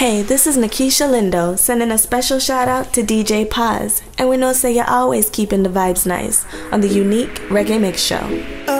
Hey, this is Nakisha Lindo sending a special shout out to DJ Paz, and we know say you're always keeping the vibes nice on the unique Reggae Mix Show. Oh,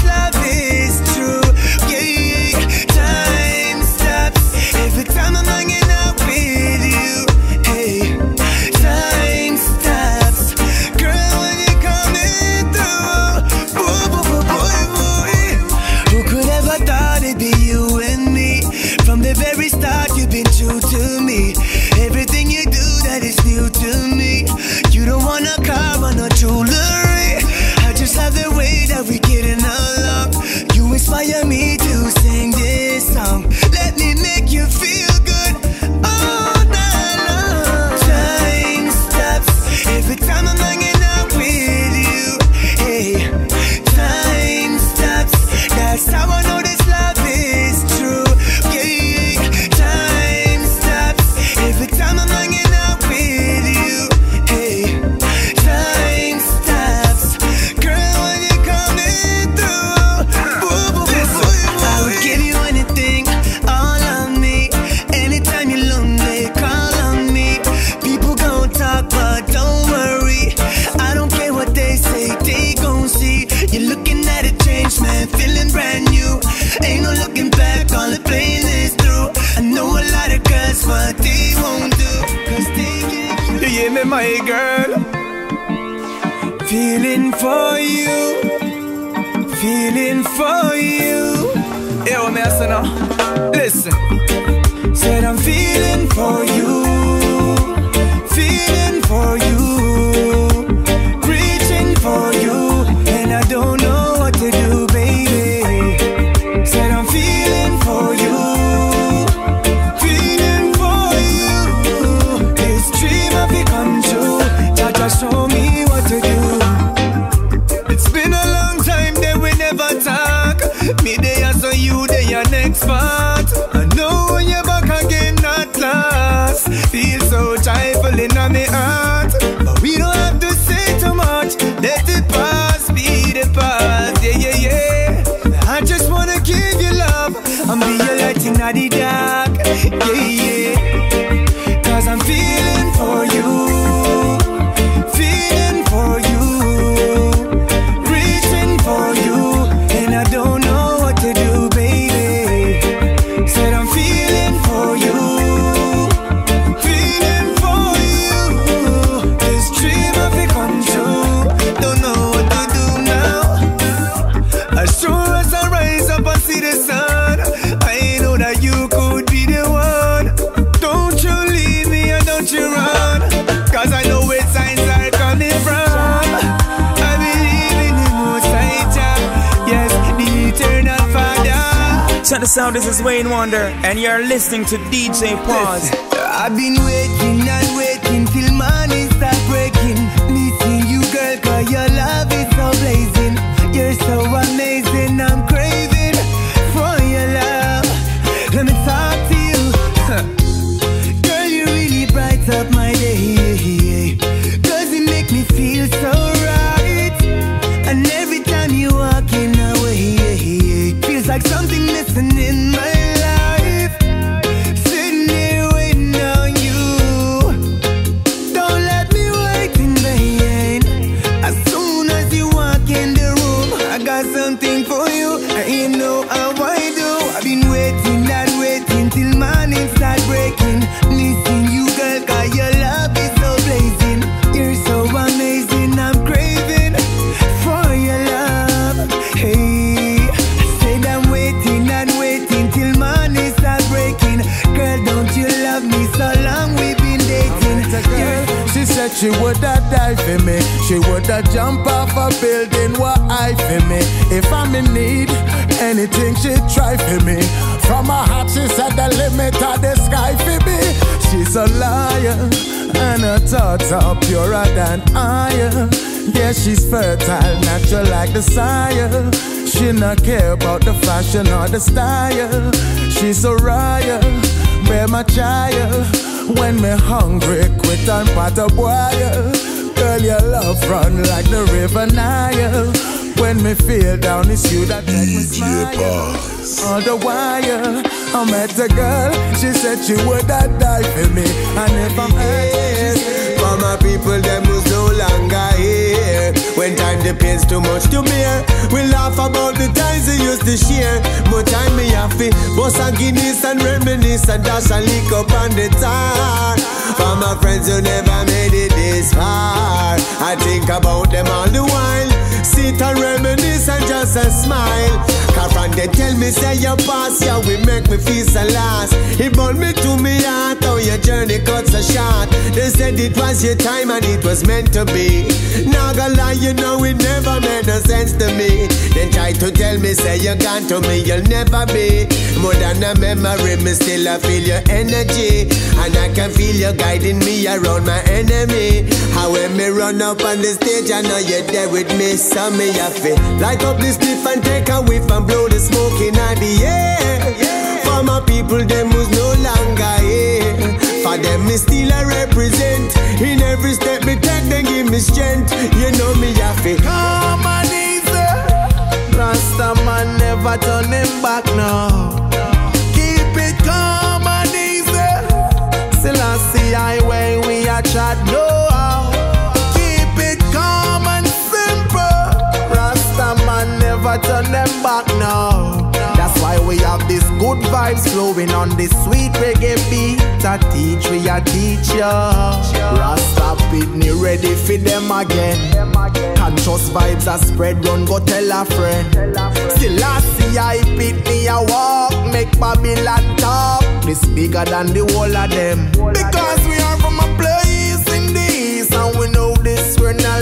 sound, this is Wayne Wonder, and you're listening to DJ Pause. I've been purer than iron. Yeah, she's fertile, natural like the sire. She not care about the fashion or the style. She's a riot, bear my child. When me hungry, quit and pot a boil. Girl, your love run like the river Nile. When me feel down, it's you that make me smile. All the while, I met a girl. She said she woulda die for me, and if I'm yes. My people, them who's no longer here. When time depends too much to bear, we laugh about the times we used to share. More time me have to bust a Guinness and reminisce and dash a lick up on the tar. For my friends who never made it far, I think about them all the while. Sit and reminisce and just a smile. Cause they tell me say your past, yeah, we make me feel so lost. It brought me to me heart, how your journey cut so short. They said it was your time and it was meant to be. Not gonna lie, you know it never made no sense to me. Then try to tell me, say you're gone to me, you'll never be. More than a memory, me still I feel your energy. And I can feel you guiding me around my enemy. How when me run up on the stage, I know you're there with me. So me have to light up this spliff and take a whiff and blow the smoke in the air. For my people, them who's no longer here. For them, me still I represent. In every step me take, they give me strength. You know me have to Come on easy. Rasta man never turn him back now. It see when we a chat no back. That's why we have this good vibes flowing on this sweet reggae beat. I teach we a teach ya. Rasta Pitney ready for them again. Conscious vibes are spread, run go tell a friend. Still I see I Pitney a walk, make Babylon talk. This bigger than the whole of them. Because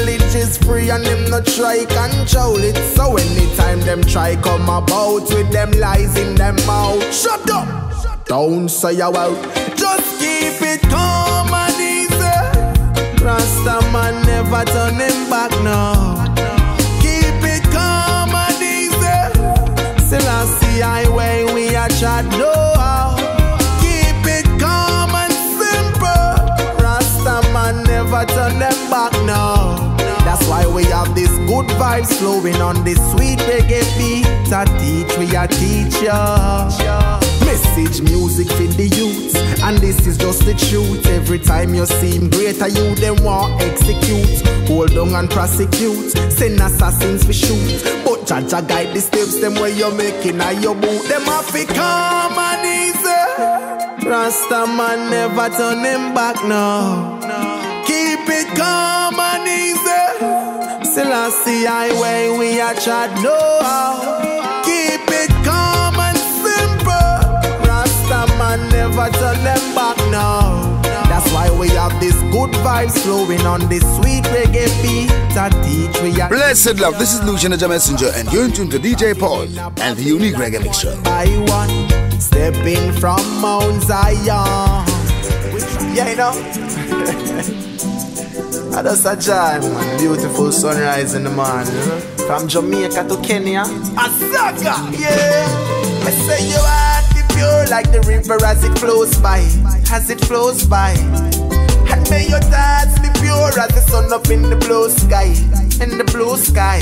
knowledge is free, and them not try control it. So anytime them try come about with them lies in them mouth, shut up. Don't say a word. Just keep it calm and easy. Rasta man never turn him back now. Keep it calm and easy. Still I see when we a chat no good vibes flowing on this sweet reggae beat. I teach we a teacher. Message music for the youth, and this is just the truth. Every time you seem greater, you them want execute, hold on and prosecute, send assassins for shoot. But Jah Jah guide the steps, them where you're making and your boot, them have to come and easy. Rasta man never turn him back now. Easy. Still I see I way we a chat no how. Keep it calm and simple. Rasta man never turn them back now. That's why we have this good vibes flowing on this sweet reggae beat. That teach we are Blessed love, this is Luciano the Messenger, and you're in tune to DJ Paul and the unique reggae mix show. by one, stepping from Mount Zion. Yeah, you know. Ah, That's a joy, man. Beautiful sunrise in the morning. You? From Jamaica to Kenya. Asaga, yeah. I say your heart be pure like the river as it flows by. As it flows by. And may your pure as the sun up in the blue sky. In the blue sky.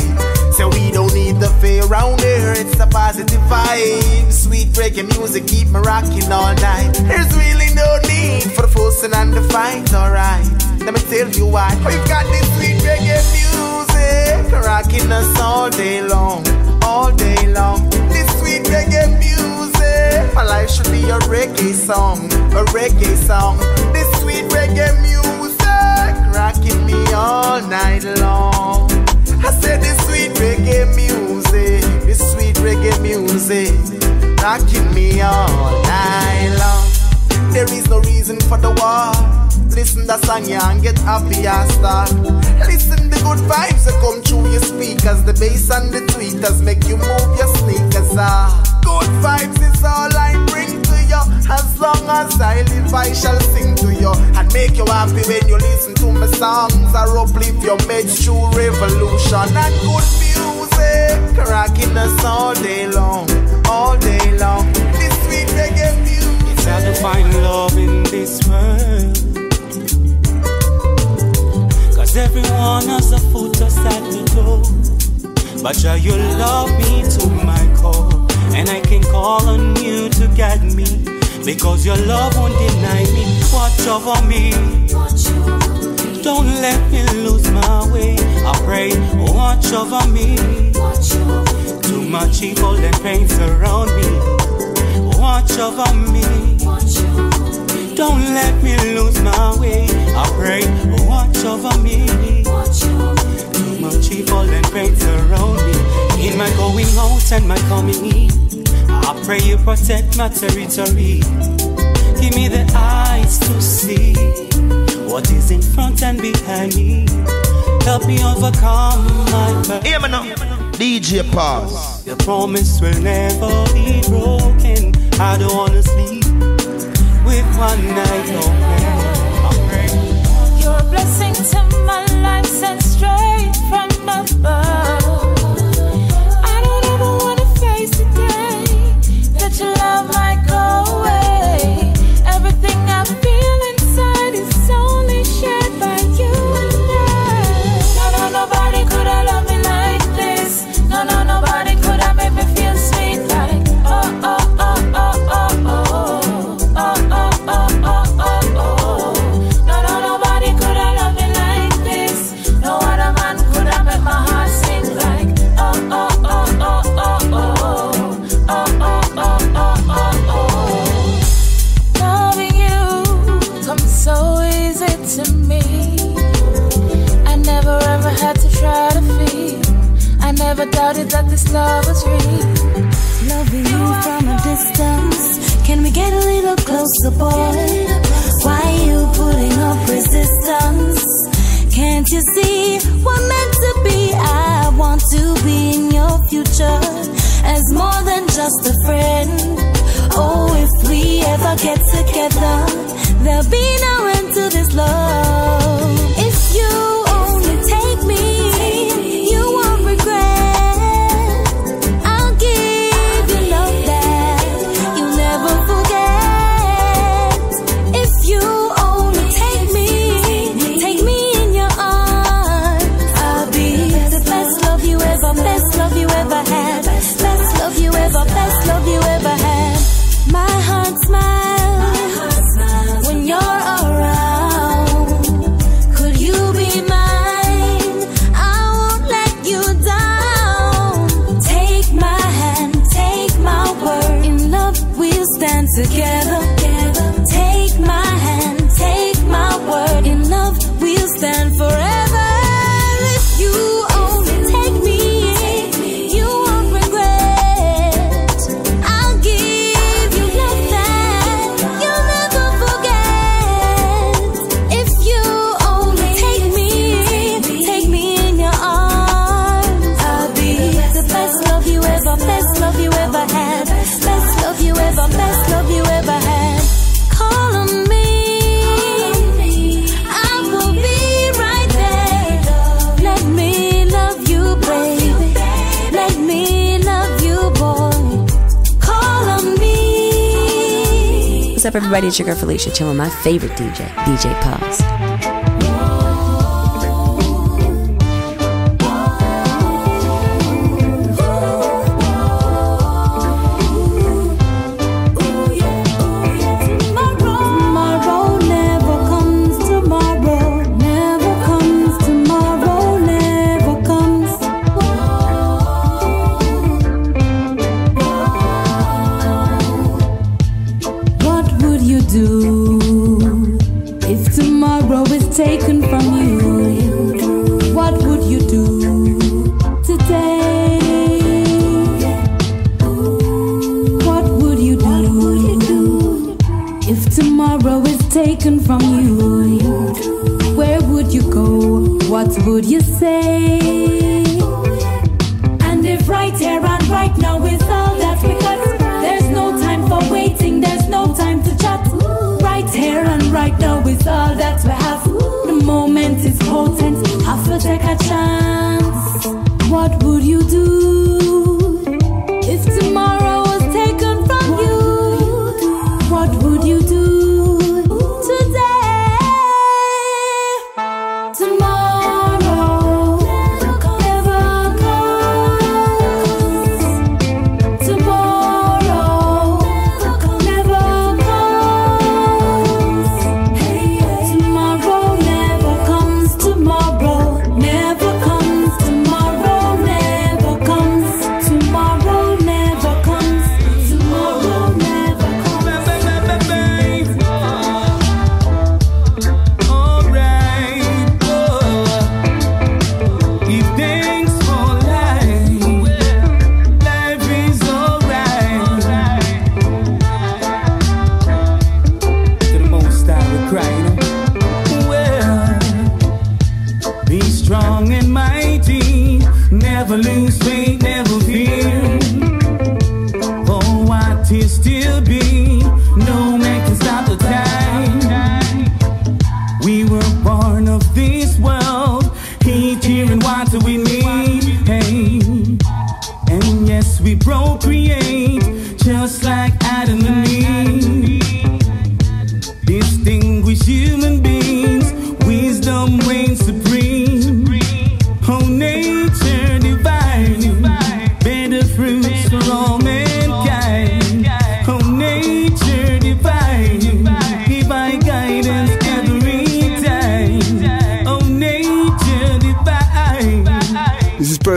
So we don't need the fear around here. It's a positive vibe. Sweet reggae music keep me rocking all night. There's really no need for the fussing and the fight, alright. Let me tell you why. We've got this sweet reggae music rocking us all day long, all day long. This sweet reggae music, my life should be a reggae song, a reggae song. This sweet reggae music rocking me all night long. I said this sweet reggae music, this sweet reggae music rocking me all night long. There is no reason for the war. Listen the song yeah, and get happy and start. Listen the good vibes that come through your speakers. The bass and the tweeters make you move your sneakers. Ah, good vibes is all I. As long as I live, I shall sing to you and make you happy when you listen to my songs. I uplift your meds through revolution and good music, rocking us all day long, all day long. This sweet reggae music. It's hard to find love in this world. Cause everyone has a foot aside the door. But yeah, you love me to my core. And I can call on you to guide me. Because your love won't deny me. Watch over me. Don't let me lose my way. I pray, watch over me. Too much evil and pain surround me. Watch over me. Don't let me lose my way. I pray, watch over me. Too much evil and pain surround me. In my going out and my coming in. I pray you protect my territory. Give me the eyes to see what is in front and behind me. Help me overcome my pain. Hear me now. DJ Pause. Your promise will never be broken. I don't wanna sleep with one night open. I pray. You're a blessing to my life, sent straight from above. Just a friend. Oh, if we ever get together, there'll be no end to this love. If you only take me, you won't regret. I'll give you love that you'll never forget. If you only take me, take me in your arms. I'll be the best love you ever, best love you ever had, ever, best love you ever had. My heart's smiles What's up, everybody? It's your girl Felicia Chillin, my favorite DJ, DJ Pause. would you go? What would you say? And if right here and right now is all that's because there's no time for waiting, there's no time to chat. Right here and right now is all that we have. The moment is potent, have to take a chance. What would you do?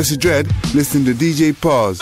Versa Dread, listening to DJ Pause.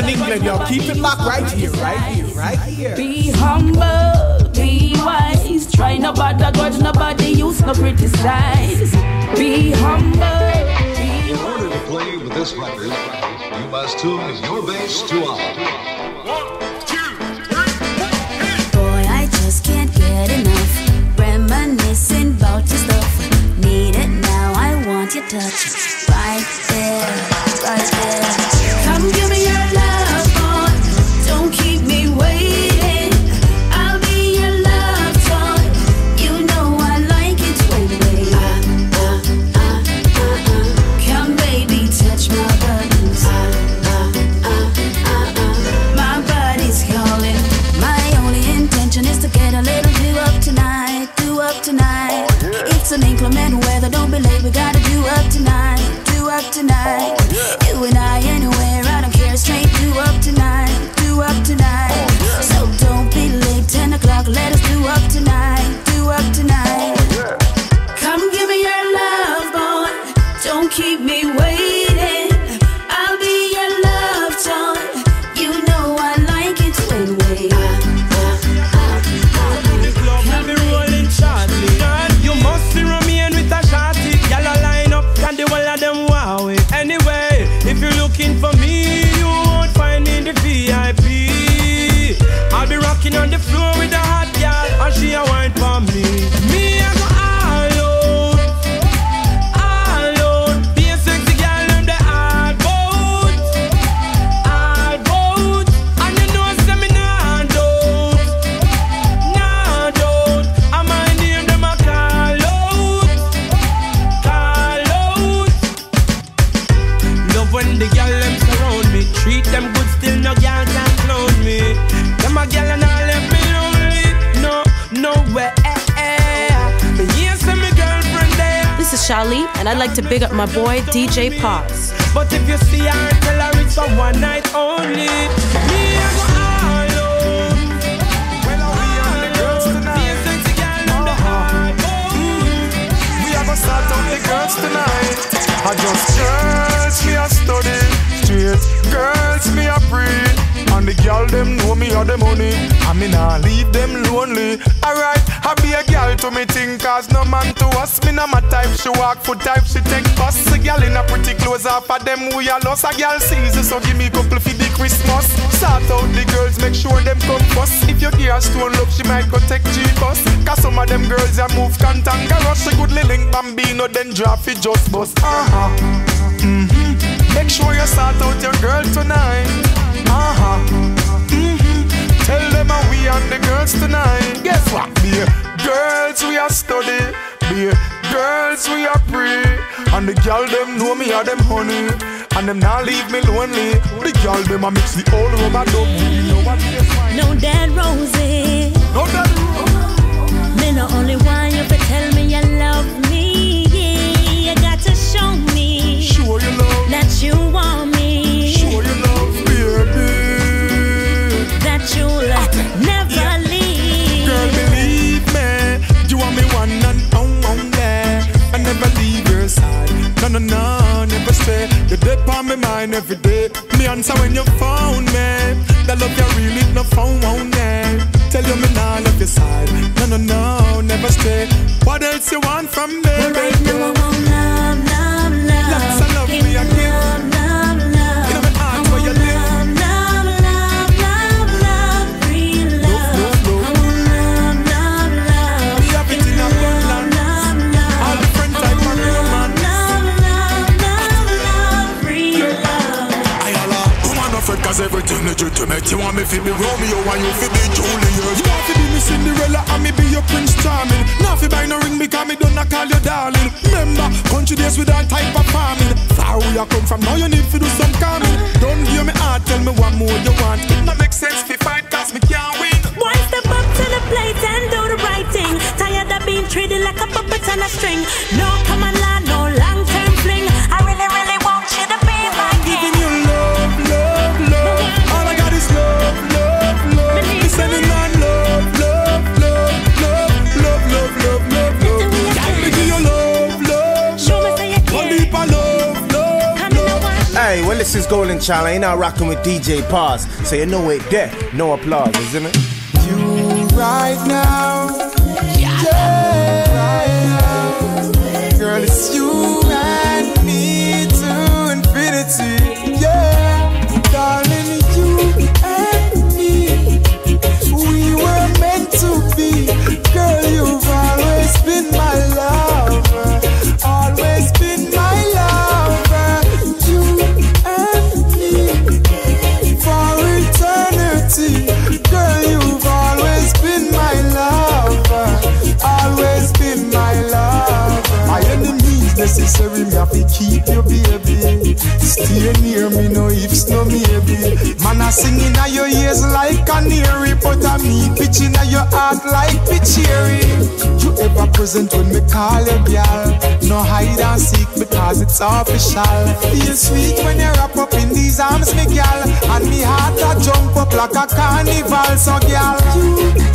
And that's London, England, y'all. Keep it locked right here, right here, right here. Be humble, be wise. Try no bother grudge, nobody use no criticize. Be humble. In order to play with this record, you must tune big up my boy DJ Paz. But if you see her, tell her it's for one night only. Me, I go all out. Well, we and the girls tonight. Be a sexy girl, I'm the hard We are gonna start out the girls tonight. I just girls me a study, straight girls me a pray. And the girl them know me have the money. I mean I leave them lonely. Alright, I be a girl to me think cause no man to us. Me no my type, she walk foot type, she take bus. A girl in a pretty clothes off of them we are lost. A girl season, so give me couple for the Christmas. Sort out the girls, make sure them come first. If you give her stone love, she might go take G-bus. Cause some of them girls ya move cantankerous. She good link bambino, then drop it just bust. Uh-huh. Mm-hmm. Make sure you sort out your girl tonight. And the girls tonight. Guess what? Be girls we are study. Be girls we are pray. And the girl them know me are them honey. And them not leave me lonely. The girl them a mix the old rubber dub. You know what they find. No dead roses. No dead roses. Me no only want you to tell me you love me. You got to show me. Sure you love. That you want me. Sure you love, baby. That you'll never on my mind every day. Me answer when you phone me. That love you really no phone won't Tell you me now love your side. No, no, no, never stray. What else you want from me, baby? Everything legitimate You want me fi be Romeo and you fi be Juliet You want fi be me Cinderella and me be your Prince Charming. Now fi buy no ring because me don't I call you darling. Remember, country days with all type of farming. Far where you come from, now you need fi do some calming. Don't give me heart, tell me what more you want. It no make sense fi fight cause me can't win. Why step up to the plate and do the right thing? Tired of being treated like a puppet on a string. No common law, no long Golden child, I ain't not rocking with DJ Paz. So you know it there, no applause, isn't it? You right now call you girl. No hide and seek because it's official. Feel sweet when you wrap up in these arms, me girl. And me heart a jump up like a carnival, so girl. You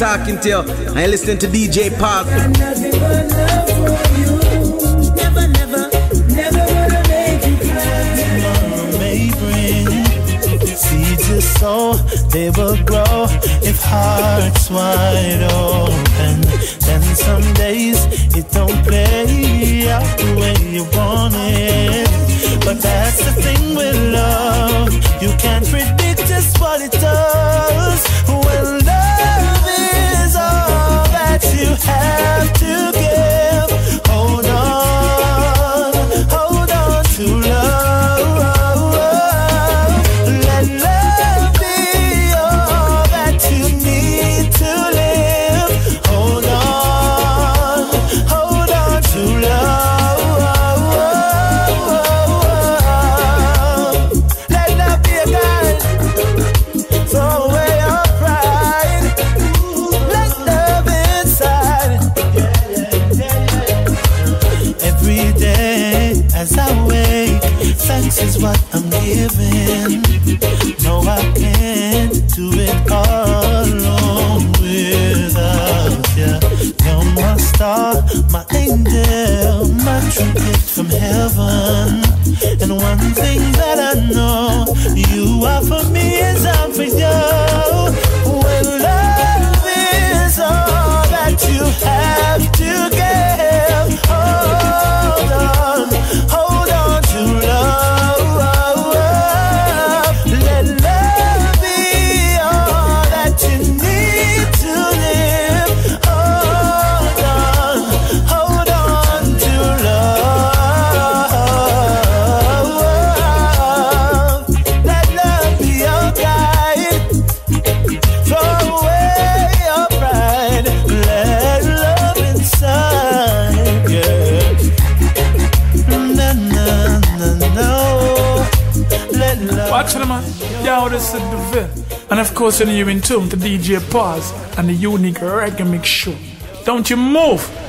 talking to you. I listen to DJ Park. they will grow if hearts wide open. Then some days it don't play out the way you want it. But that's the thing with love. One thing that I know, you are for me. And of course, when you're in tune the DJ Pause and the unique reggae mix show. Don't you move!